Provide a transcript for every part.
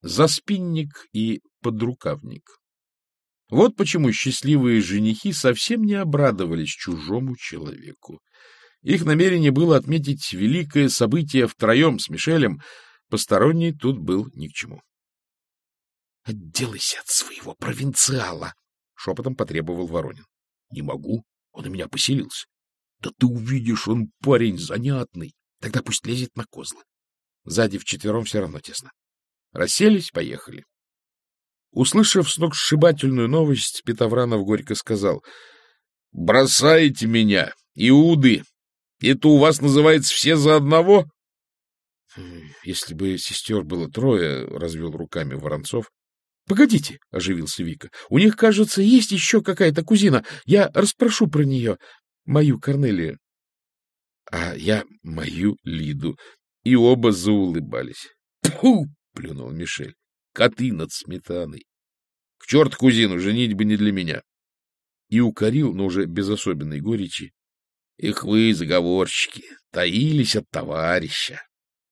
заспинник и подрукавник. Вот почему счастливые женихи совсем не обрадовались чужому человеку. Их намерение было отметить великое событие втроем с Мишелем. Посторонний тут был ни к чему. — Отделайся от своего провинциала! — шепотом потребовал Воронин. — Не могу. Он у меня поселился. — Да ты увидишь, он парень занятный. Тогда пусть лезет на козлы. Сзади вчетвером все равно тесно. Расселись, поехали. Услышав сногсшибательную новость, Петовранов горько сказал. — Бросайте меня, Иуды! Это у вас называется все за одного? — Если бы сестер было трое, — развел руками Воронцов. — Погодите, — оживился Вика. — У них, кажется, есть еще какая-то кузина. Я расспрошу про нее. Мою Корнелию. А я мою Лиду. И оба заулыбались. — Тьфу! — плюнул Мишель. — Коты над сметаной. К черту кузину, женить бы не для меня. И укорил, но уже без особенной горечи. Их вы, заговорщики, таились от товарища.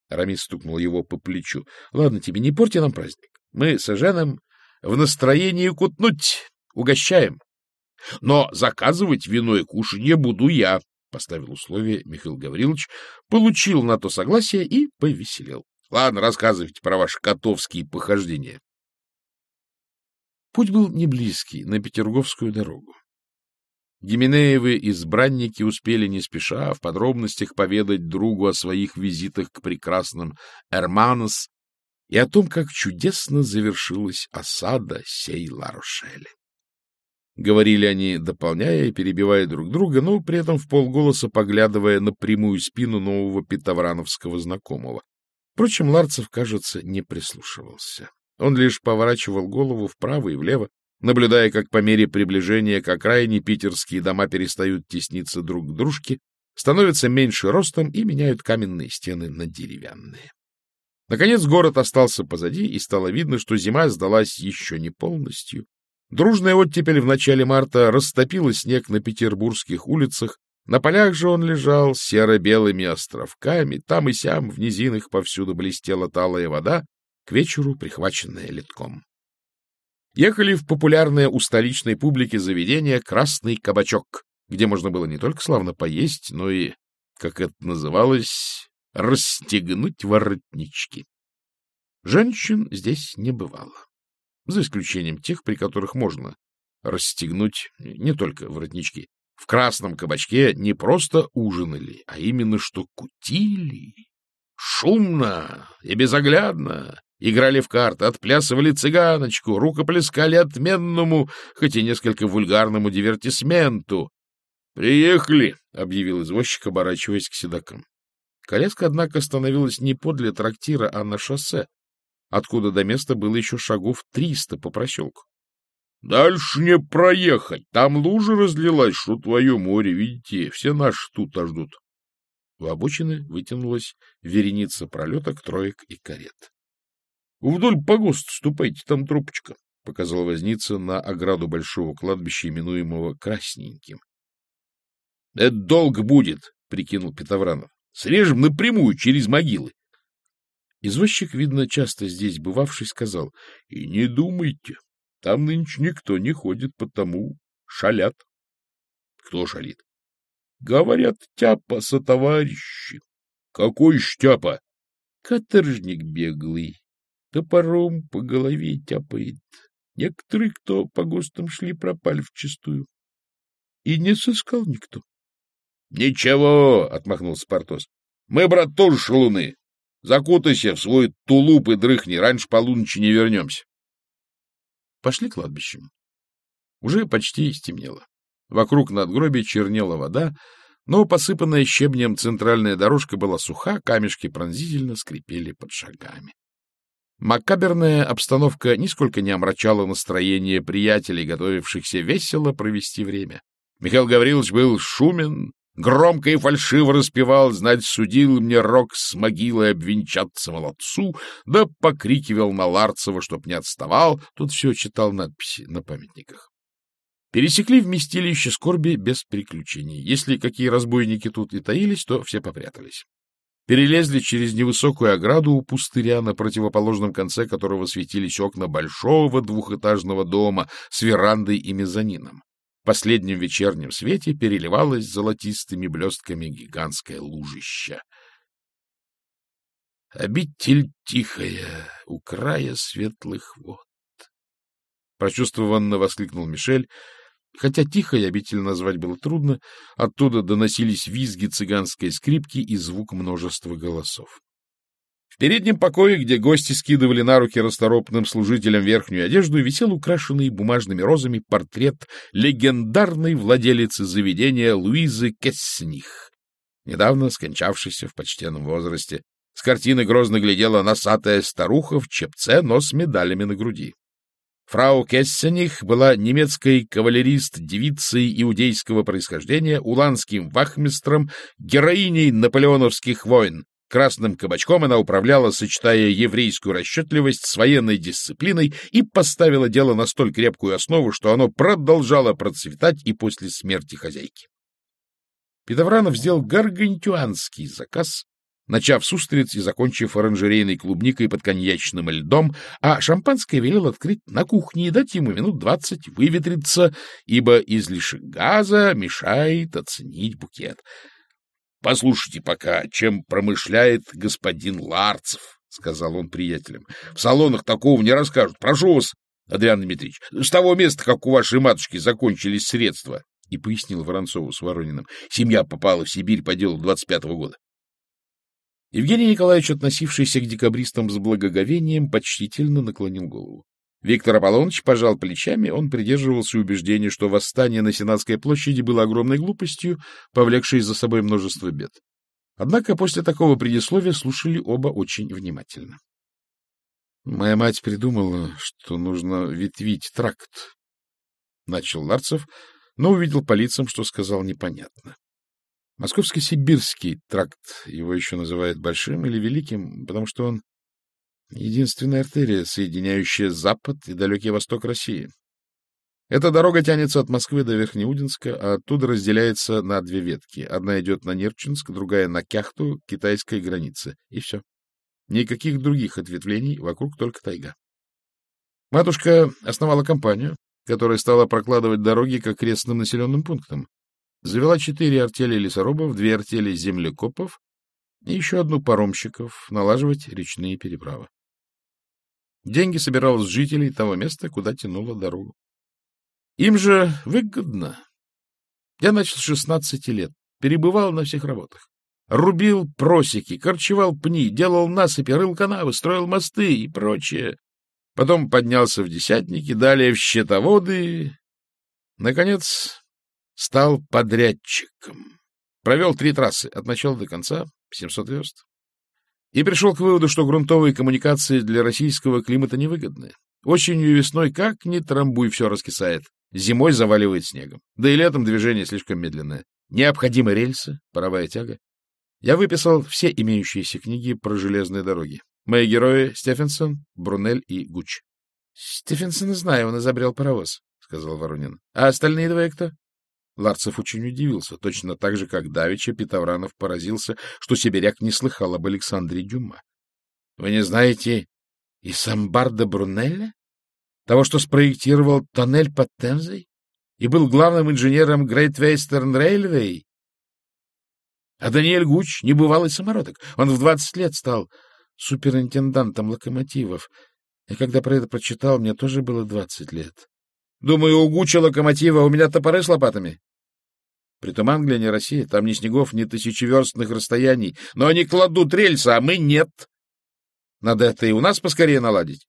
Рамис стукнул его по плечу. — Ладно тебе, не порти нам праздник. Мы с Эженом в настроении кутнуть. Угощаем. Но заказывать вино и кушанье буду я, — поставил условие Михаил Гаврилович, получил на то согласие и повеселел. — Ладно, рассказывайте про ваши котовские похождения. Путь был не близкий, на Петерговскую дорогу. Гименеевы избранники успели не спеша в подробностях поведать другу о своих визитах к прекрасным Эрманос и о том, как чудесно завершилась осада сей Ларушели. Говорили они, дополняя и перебивая друг друга, но при этом в полголоса поглядывая на прямую спину нового петоврановского знакомого. Впрочем, Ларцев, кажется, не прислушивался. Он лишь поворачивал голову вправо и влево, наблюдая, как по мере приближения к окраине питерские дома перестают тесниться друг к дружке, становятся меньше ростом и меняют каменные стены на деревянные. Наконец город остался позади, и стало видно, что зима сдалась еще не полностью. Дружная оттепель в начале марта растопила снег на петербургских улицах, на полях же он лежал серо-белыми островками, там и сям в низинах повсюду блестела талая вода, к вечеру прихваченная литком ехали в популярное у столичной публики заведение «Красный кабачок», где можно было не только славно поесть, но и, как это называлось, расстегнуть воротнички. Женщин здесь не бывало, за исключением тех, при которых можно расстегнуть не только воротнички. В красном кабачке не просто ужинали, а именно что кутили. Шумно и безоглядно, Играли в карты, отплясывали цыганочку, рукоплескали отменному, хоть и несколько вульгарному дивертисменту. «Приехали!» — объявил извозчик, оборачиваясь к седокам. Коляска, однако, остановилась не подле трактира, а на шоссе, откуда до места было еще шагов триста по проселку. — Дальше не проехать, там лужа разлилась, что твое море, видите, все наши тут ждут. В обочины вытянулась вереница пролеток, троек и карет. — Вдоль погоста ступайте, там трубочка, — показал возница на ограду большого кладбища, именуемого Красненьким. — Это долг будет, — прикинул Петовранов. — Срежем напрямую через могилы. Извозчик, видно, часто здесь бывавший, сказал, — И не думайте, там нынче никто не ходит, потому шалят. — Кто шалит? — Говорят, тяпа сотоварищи. — Какой ж тяпа? — Каторжник беглый топором по голове тяпает. Некоторые, кто по ГОСТам шли, пропали вчистую. И не сыскал никто. — Ничего, — отмахнулся Портос. — Мы, брат, тоже шалуны. Закутайся в свой тулуп и дрыхни, раньше полуночи не вернемся. Пошли кладбищем. Уже почти стемнело. Вокруг надгробия чернела вода, но посыпанная щебнем центральная дорожка была суха, камешки пронзительно скрипели под шагами. Макаберная обстановка нисколько не омрачала настроение приятелей, готовившихся весело провести время. Михаил Гаврилович был шумен, громко и фальшиво распевал, знать, судил мне рок с могилой обвенчаться молодцу, да покрикивал на Ларцева, чтоб не отставал, тут все читал надписи на памятниках. Пересекли вместилище скорби без приключений. Если какие разбойники тут и таились, то все попрятались. перелезли через невысокую ограду у пустыря, на противоположном конце которого светились окна большого двухэтажного дома с верандой и мезонином. Последнем вечернем свете переливалось золотистыми блестками гигантское лужище. Обитель тихая, у края светлых вод. Прочувствованно воскликнул Мишель, хотя тихой обитель назвать было трудно, оттуда доносились визги цыганской скрипки и звук множества голосов. В переднем покое, где гости скидывали на руки расторопным служителям верхнюю одежду, висел украшенный бумажными розами портрет легендарной владелицы заведения Луизы Кессних, недавно скончавшейся в почтенном возрасте. С картины грозно глядела носатая старуха в чепце, но с медалями на груди. Фрау Кессених была немецкой кавалерист-девицей иудейского происхождения, уланским вахмистром, героиней наполеоновских войн. Красным кабачком она управляла, сочетая еврейскую расчетливость с военной дисциплиной и поставила дело на столь крепкую основу, что оно продолжало процветать и после смерти хозяйки. Петовранов сделал гаргантюанский заказ, начав с устриц и закончив оранжерейной клубникой под коньячным льдом, а шампанское велел открыть на кухне и дать ему минут двадцать выветриться, ибо излишек газа мешает оценить букет. — Послушайте пока, чем промышляет господин Ларцев, — сказал он приятелям. — В салонах такого не расскажут. Прошу вас, Адриан Дмитриевич, с того места, как у вашей матушки закончились средства. И пояснил Воронцову с Ворониным. Семья попала в Сибирь по делу двадцать пятого года. Евгений Николаевич, относившийся к декабристам с благоговением, почтительно наклонил голову. Виктор Аполлоныч пожал плечами, он придерживался убеждения, что восстание на Сенатской площади было огромной глупостью, повлекшей за собой множество бед. Однако после такого предисловия слушали оба очень внимательно. Моя мать придумала, что нужно ветвить тракт. Начал Ларцев, но увидел по лицам, что сказал непонятно. Московско-сибирский тракт, его еще называют Большим или Великим, потому что он единственная артерия, соединяющая Запад и далекий Восток России. Эта дорога тянется от Москвы до Верхнеудинска, а оттуда разделяется на две ветки. Одна идет на Нерчинск, другая на Кяхту, китайской границы. И все. Никаких других ответвлений, вокруг только тайга. Матушка основала компанию, которая стала прокладывать дороги к окрестным населенным пунктам. Завела четыре артели лесорубов, две артели землекопов и еще одну паромщиков налаживать речные переправы. Деньги собирал с жителей того места, куда тянула дорогу. Им же выгодно. Я начал с шестнадцати лет, перебывал на всех работах. Рубил просеки, корчевал пни, делал насыпи, рыл канавы, строил мосты и прочее. Потом поднялся в десятники, далее в счетоводы. Наконец, стал подрядчиком. Провел три трассы от начала до конца, 700 верст. И пришел к выводу, что грунтовые коммуникации для российского климата невыгодны. Осенью и весной как ни трамбуй, все раскисает. Зимой заваливает снегом. Да и летом движение слишком медленное. Необходимы рельсы, паровая тяга. Я выписал все имеющиеся книги про железные дороги. Мои герои — Стефенсон, Брунель и Гуч. — Стефенсона знаю, он изобрел паровоз, — сказал Воронин. — А остальные двое кто? Ларцев очень удивился, точно так же, как Давича Петовранов поразился, что сибиряк не слыхал об Александре Дюма. — Вы не знаете и Самбарда Брунелля? Того, что спроектировал тоннель под Темзой? И был главным инженером Great Western Railway? А Даниэль Гуч — небывалый самородок. Он в двадцать лет стал суперинтендантом локомотивов. И когда про это прочитал, мне тоже было двадцать лет. Думаю, у Гуча локомотива у меня топоры с лопатами. Притом Англия не Россия, там ни снегов, ни тысячеверстных расстояний. Но они кладут рельсы, а мы нет. Надо это и у нас поскорее наладить.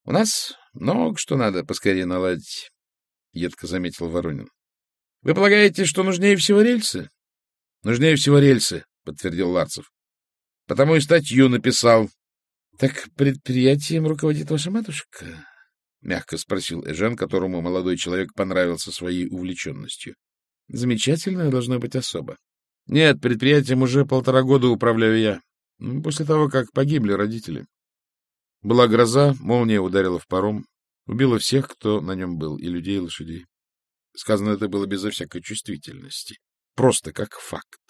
— У нас много что надо поскорее наладить, — едко заметил Воронин. — Вы полагаете, что нужнее всего рельсы? — Нужнее всего рельсы, — подтвердил Ларцев. — Потому и статью написал. — Так предприятием руководит ваша матушка? — мягко спросил Эжен, которому молодой человек понравился своей увлеченностью. Замечательная должна быть особа. Нет, предприятием уже полтора года управляю я. После того, как погибли родители. Была гроза, молния ударила в паром, убила всех, кто на нем был, и людей, и лошадей. Сказано это было безо всякой чувствительности, просто как факт.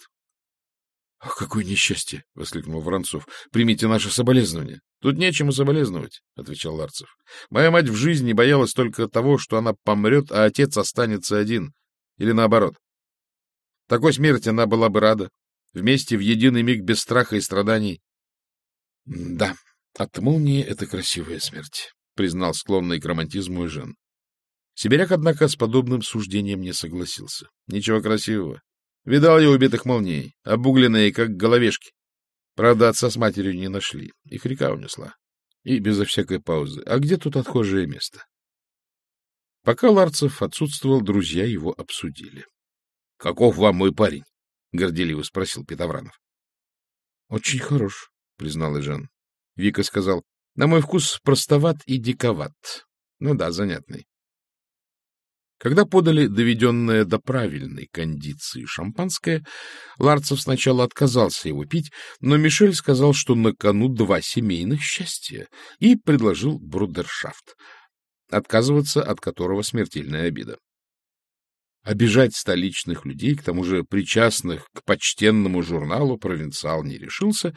— Какое несчастье! — воскликнул Воронцов. — Примите наше соболезнование. — Тут нечему соболезновать, — отвечал Ларцев. — Моя мать в жизни боялась только того, что она помрет, а отец останется один. Или наоборот. Такой смерти она была бы рада. Вместе в единый миг без страха и страданий. — Да, от молнии это красивая смерть, — признал склонный к романтизму Жен. Сибиряк, однако, с подобным суждением не согласился. Ничего красивого. Видал я убитых молнией, обугленные, как головешки. Правда, отца с матерью не нашли. Их река унесла. И безо всякой паузы. А где тут отхожее место? Пока Ларцев отсутствовал, друзья его обсудили. — Каков вам мой парень? — горделиво спросил Петовранов. — Очень хорош, — признал Ижан. Вика сказал, — на мой вкус простоват и диковат. Ну да, занятный. Когда подали доведенное до правильной кондиции шампанское, Ларцев сначала отказался его пить, но Мишель сказал, что на кону два семейных счастья, и предложил брудершафт, отказываться от которого смертельная обида. Обижать столичных людей, к тому же причастных к почтенному журналу, провинциал не решился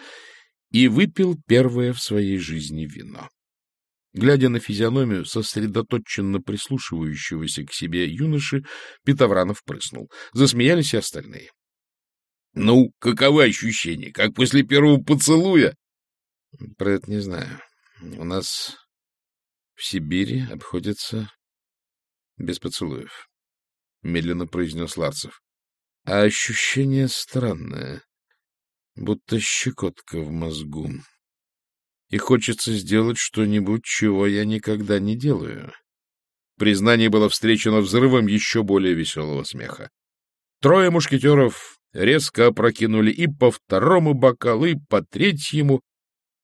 и выпил первое в своей жизни вино. Глядя на физиономию сосредоточенно прислушивающегося к себе юноши, Петовранов прыснул. Засмеялись и остальные. — Ну, каковы ощущения? Как после первого поцелуя? — Про это не знаю. У нас в Сибири обходится без поцелуев, — медленно произнес Ларцев. — А ощущение странное, будто щекотка в мозгу и хочется сделать что-нибудь, чего я никогда не делаю. Признание было встречено взрывом еще более веселого смеха. Трое мушкетеров резко опрокинули и по второму бокалу, и по третьему,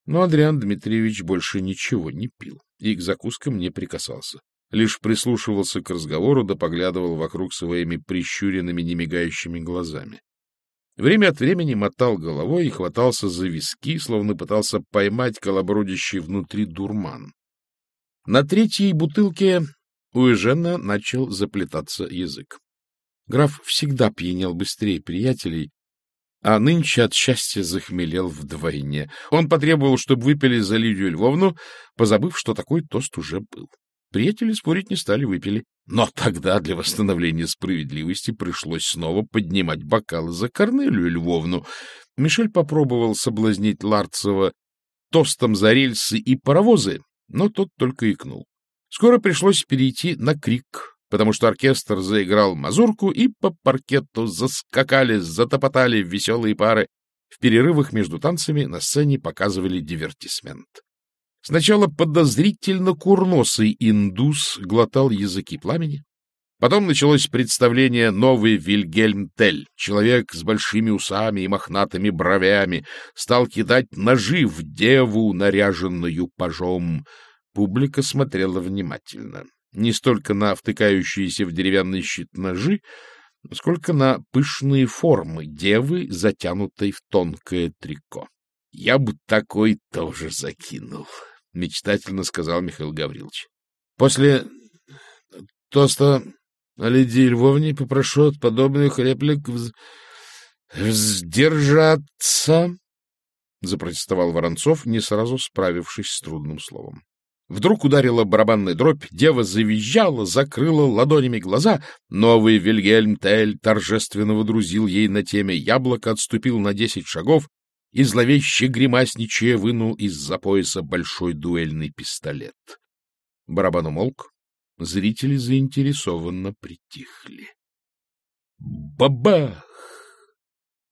но Адриан Дмитриевич больше ничего не пил и к закускам не прикасался. Лишь прислушивался к разговору да поглядывал вокруг своими прищуренными, немигающими глазами. Время от времени мотал головой и хватался за виски, словно пытался поймать колобродящий внутри дурман. На третьей бутылке у Эжена начал заплетаться язык. Граф всегда пьянел быстрее приятелей, а нынче от счастья захмелел вдвойне. Он потребовал, чтобы выпили за Лидию Львовну, позабыв, что такой тост уже был. Приятели спорить не стали, выпили. Но тогда для восстановления справедливости пришлось снова поднимать бокалы за Корнелию Львовну. Мишель попробовал соблазнить Ларцева тостом за рельсы и паровозы, но тот только икнул. Скоро пришлось перейти на крик, потому что оркестр заиграл мазурку, и по паркету заскакали, затопотали веселые пары. В перерывах между танцами на сцене показывали дивертисмент. Сначала подозрительно курносый индус глотал языки пламени. Потом началось представление новый Вильгельм Тель, человек с большими усами и мохнатыми бровями, стал кидать ножи в деву, наряженную пажом. Публика смотрела внимательно. Не столько на втыкающиеся в деревянный щит ножи, сколько на пышные формы девы, затянутой в тонкое трико. — Я бы такой тоже закинул, — мечтательно сказал Михаил Гаврилович. — После тоста о Лидии Львовне попрошу от подобных реплик вз... вздержаться, — запротестовал Воронцов, не сразу справившись с трудным словом. Вдруг ударила барабанная дробь, дева завизжала, закрыла ладонями глаза. Новый Вильгельм Тель торжественно водрузил ей на теме яблоко, отступил на десять шагов и зловеще гримасничая вынул из-за пояса большой дуэльный пистолет. Барабан умолк, зрители заинтересованно притихли. Бабах!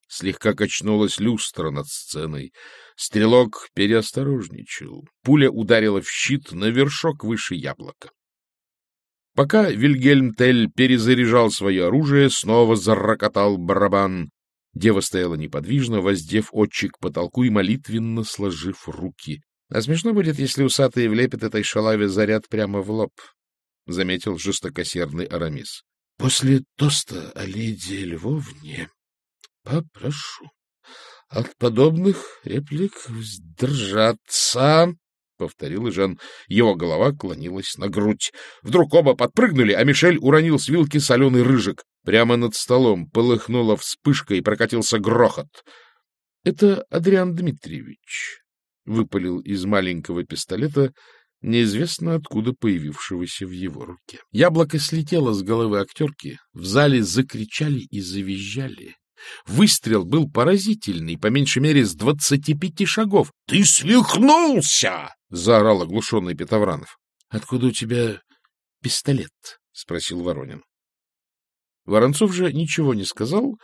Слегка качнулась люстра над сценой. Стрелок переосторожничал. Пуля ударила в щит на вершок выше яблока. Пока Вильгельм Тель перезаряжал свое оружие, снова зарокотал барабан. Дева стояла неподвижно, воздев очи к потолку и молитвенно сложив руки. — А смешно будет, если усатый влепит этой шалаве заряд прямо в лоб, — заметил жестокосердный Арамис. — После тоста о леди Львовне попрошу от подобных реплик сдержаться, — повторил Жан. Его голова клонилась на грудь. Вдруг оба подпрыгнули, а Мишель уронил с вилки соленый рыжик. Прямо над столом полыхнула вспышка и прокатился грохот. — Это Адриан Дмитриевич, — выпалил из маленького пистолета, неизвестно откуда появившегося в его руке. Яблоко слетело с головы актерки, в зале закричали и завизжали. Выстрел был поразительный, по меньшей мере, с двадцати пяти шагов. — Ты свихнулся! — заорал оглушенный Петовранов. — Откуда у тебя пистолет? — спросил Воронин. Воронцов же ничего не сказал,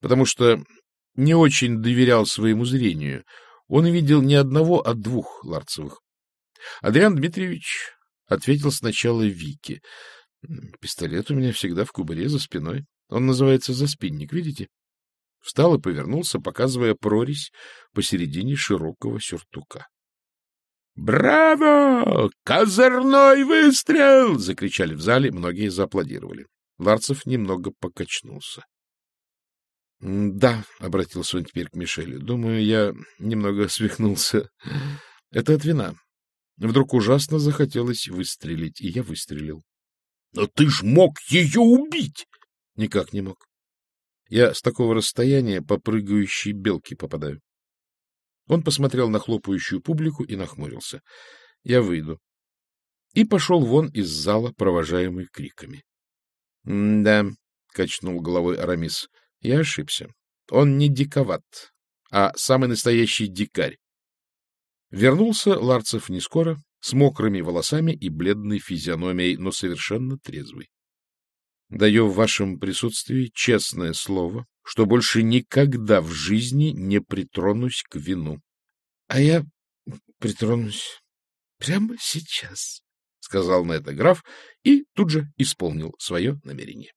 потому что не очень доверял своему зрению. Он видел не одного, а двух Ларцевых. Адриан Дмитриевич ответил сначала Вике. — Пистолет у меня всегда в кубаре за спиной. Он называется заспинник, видите? Встал и повернулся, показывая прорезь посередине широкого сюртука. «Браво! Козырной выстрел!» — закричали в зале, многие зааплодировали. Ларцев немного покачнулся. — Да, — обратился он теперь к Мишелю, — думаю, я немного свихнулся. Это от вина. Вдруг ужасно захотелось выстрелить, и я выстрелил. — Но ты ж мог ее убить! — Никак не мог. Я с такого расстояния по прыгающей белке попадаю. Он посмотрел на хлопающую публику и нахмурился. Я выйду. И пошел вон из зала, провожаемый криками. — Да, — качнул головой Арамис, — я ошибся. Он не диковат, а самый настоящий дикарь. Вернулся Ларцев не скоро, с мокрыми волосами и бледной физиономией, но совершенно трезвый. Даю в вашем присутствии честное слово, что больше никогда в жизни не притронусь к вину. — А я притронусь прямо сейчас, — сказал на это граф и тут же исполнил свое намерение.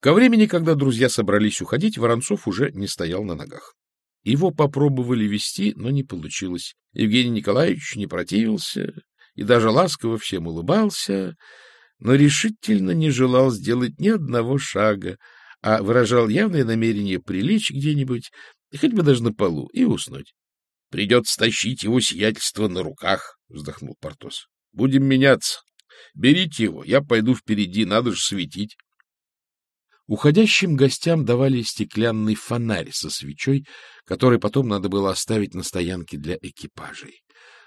Ко времени, когда друзья собрались уходить, Воронцов уже не стоял на ногах. Его попробовали вести, но не получилось. Евгений Николаевич не противился и даже ласково всем улыбался, но решительно не желал сделать ни одного шага, а выражал явное намерение прилечь где-нибудь, хоть бы даже на полу, и уснуть. — Придется тащить его сиятельство на руках, — вздохнул Портос. — Будем меняться. Берите его, я пойду впереди, надо же светить. Уходящим гостям давали стеклянный фонарь со свечой, который потом надо было оставить на стоянке для экипажей.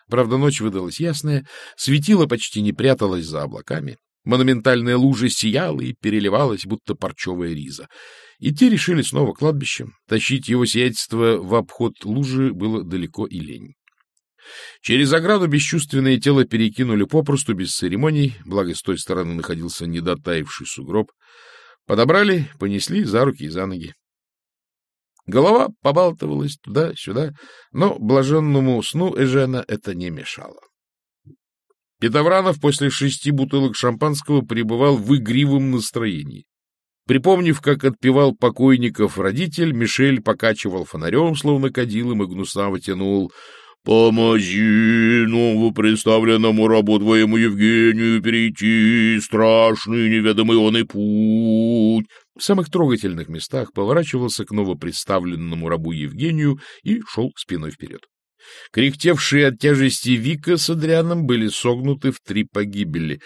Правда, ночь выдалась ясная, светило почти не пряталось за облаками. Монументальная лужа сияла и переливалась, будто парчевая риза. И те решили снова кладбищем. Тащить его сиятельство в обход лужи было далеко и лень. Через ограду бесчувственное тело перекинули попросту, без церемоний, благо с той стороны находился недотаивший сугроб. Подобрали, понесли за руки и за ноги. Голова побалтывалась туда-сюда, но блаженному сну Эжена это не мешало. Петовранов после шести бутылок шампанского пребывал в игривом настроении. Припомнив, как отпевал покойников родитель, Мишель покачивал фонарем, словно кадилом, и гнусаво тянул «Помоги новопредставленному работвоему Евгению перейти страшный неведомый он и путь». В самых трогательных местах поворачивался к новопредставленному рабу Евгению и шел спиной вперед. Кряхтевшие от тяжести Вика с Адрианом были согнуты в три погибели,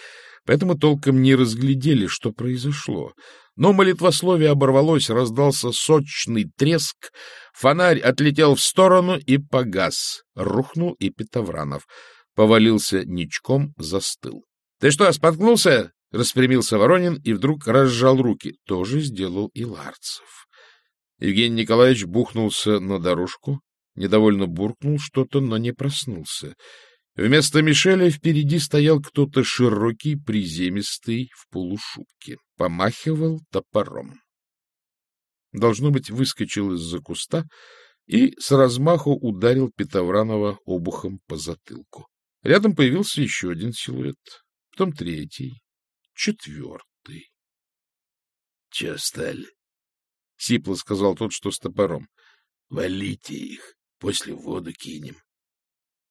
поэтому толком не разглядели, что произошло. Но молитвословие оборвалось, раздался сочный треск, фонарь отлетел в сторону и погас. Рухнул и Петовранов. Повалился ничком, застыл. — Ты что, споткнулся? — распрямился Воронин и вдруг разжал руки. То же сделал и Ларцев. Евгений Николаевич бухнулся на дорожку, Недовольно буркнул что-то, но не проснулся. Вместо Мишеля впереди стоял кто-то широкий, приземистый, в полушубке. Помахивал топором. Должно быть, выскочил из-за куста и с размаху ударил Петовранова обухом по затылку. Рядом появился еще один силуэт, потом третий, четвертый. — Че стали? — сипло сказал тот, что с топором. — Валите их. После в воду кинем.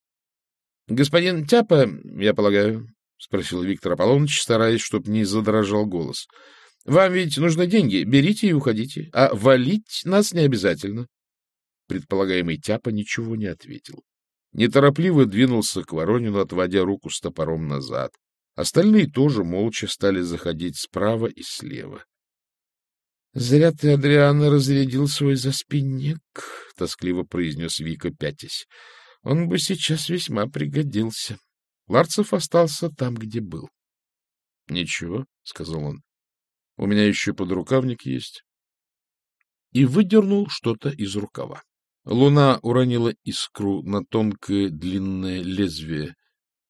— Господин Тяпа, я полагаю, — спросил Виктор Аполлоныч, стараясь, чтобы не задрожал голос. — Вам ведь нужны деньги. Берите и уходите. А валить нас не обязательно. Предполагаемый Тяпа ничего не ответил. Неторопливо двинулся к Воронину, отводя руку с топором назад. Остальные тоже молча стали заходить справа и слева. — Зря ты, Адриана, разрядил свой заспинник, — тоскливо произнес Вика, пятясь. — Он бы сейчас весьма пригодился. Ларцев остался там, где был. — Ничего, — сказал он. — У меня еще подрукавник есть. И выдернул что-то из рукава. Луна уронила искру на тонкое длинное лезвие. —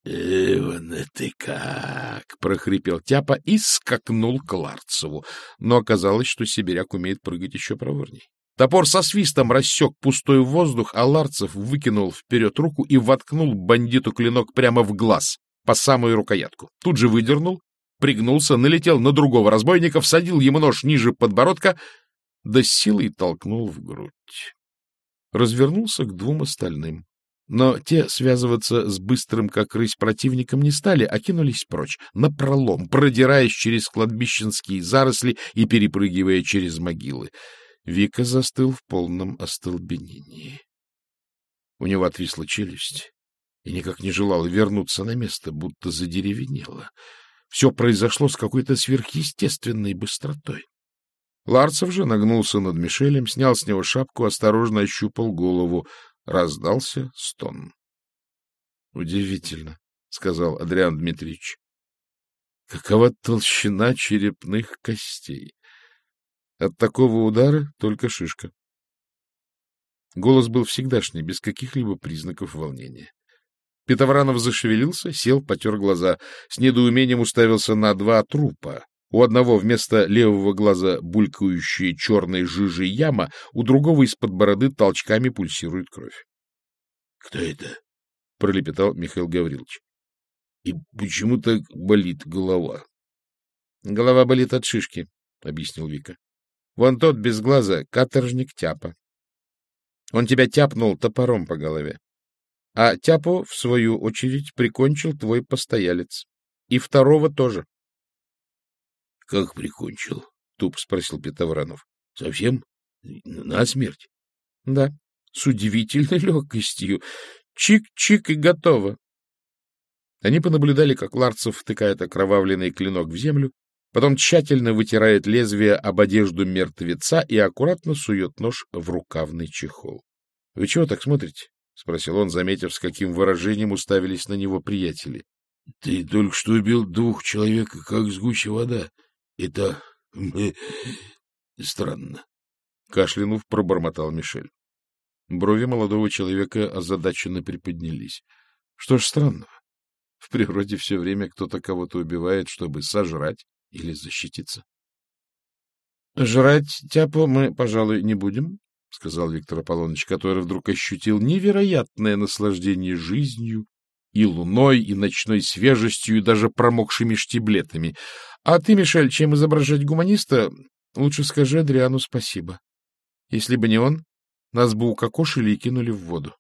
Эван, ты как! — прохрипел Тяпа и скакнул к Ларцеву. Но оказалось, что сибиряк умеет прыгать еще проворней. Топор со свистом рассек пустой воздух, а Ларцев выкинул вперед руку и воткнул бандиту клинок прямо в глаз, по самую рукоятку. Тут же выдернул, пригнулся, налетел на другого разбойника, всадил ему нож ниже подбородка, да силой толкнул в грудь. Развернулся к двум остальным. Но те связываться с быстрым, как рысь, противником не стали, а кинулись прочь, напролом, продираясь через кладбищенские заросли и перепрыгивая через могилы. Вика застыл в полном остолбенении. У него отвисла челюсть и никак не желала вернуться на место, будто задеревенела. Все произошло с какой-то сверхъестественной быстротой. Ларцев же нагнулся над Мишелем, снял с него шапку, осторожно ощупал голову. Раздался стон. — Удивительно, — сказал Адриан Дмитриевич. — Какова толщина черепных костей! От такого удара только шишка. Голос был всегдашний, без каких-либо признаков волнения. Петовранов зашевелился, сел, потер глаза, с недоумением уставился на два трупа, у одного вместо левого глаза булькающая черной жижей яма, у другого из-под бороды толчками пульсирует кровь. — Кто это? — пролепетал Михаил Гаврилович. — И почему так болит голова? — Голова болит от шишки, — объяснил Вика. — Вон тот без глаза, каторжник Тяпа. Он тебя тяпнул топором по голове. А Тяпу, в свою очередь, прикончил твой постоялец. И второго тоже. — Как прикончил? — туп спросил Петовранов. — Совсем? На смерть? — Да, с удивительной легкостью. Чик-чик и готово. Они понаблюдали, как Ларцев втыкает окровавленный клинок в землю, потом тщательно вытирает лезвие об одежду мертвеца и аккуратно сует нож в рукавный чехол. — Вы чего так смотрите? — спросил он, заметив, с каким выражением уставились на него приятели. — Ты только что убил двух человек, как с гуще вода. Это странно. Кашлянув, пробормотал Мишель. Брови молодого человека озадаченно приподнялись. Что ж странного? В природе все время кто-то кого-то убивает, чтобы сожрать или защититься. — Жрать тяпу мы, пожалуй, не будем, — сказал Виктор Аполлоныч, который вдруг ощутил невероятное наслаждение жизнью и луной, и ночной свежестью, и даже промокшими штиблетами. А ты, Мишель, чем изображать гуманиста, лучше скажи Адриану спасибо. Если бы не он, нас бы укокошили и кинули в воду.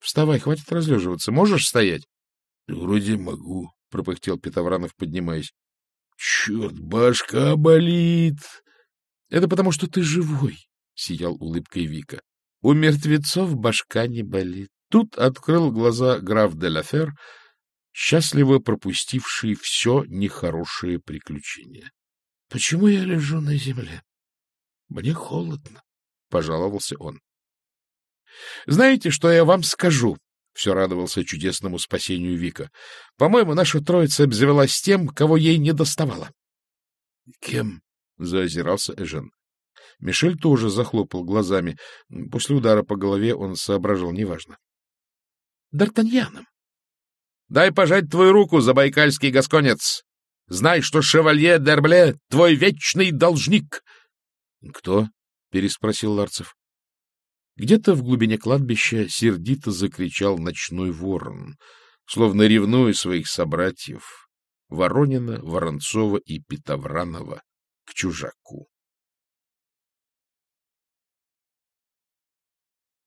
Вставай, хватит разлеживаться. Можешь стоять? — Вроде могу, — пропыхтел Петовранов, поднимаясь. — Черт, башка болит! — Это потому, что ты живой, — сиял улыбкой Вика. — У мертвецов башка не болит. Тут открыл глаза граф де Лафер, счастливо пропустивший все нехорошее приключение. — Почему я лежу на земле? — Мне холодно, — пожаловался он. — Знаете, что я вам скажу? — все радовался чудесному спасению Вика. — По-моему, наша троица обзавелась тем, кого ей не доставало. — Кем? — заозирался Эжен. Мишель тоже захлопал глазами. После удара по голове он соображал неважно. — Д'Артаньяном. Дай пожать твою руку, забайкальский гасконец. Знай, что шевалье Дербле — твой вечный должник. — Кто? — переспросил Ларцев. Где-то в глубине кладбища сердито закричал ночной ворон, словно ревнуя своих собратьев Воронина, Воронцова и Петовранова к чужаку.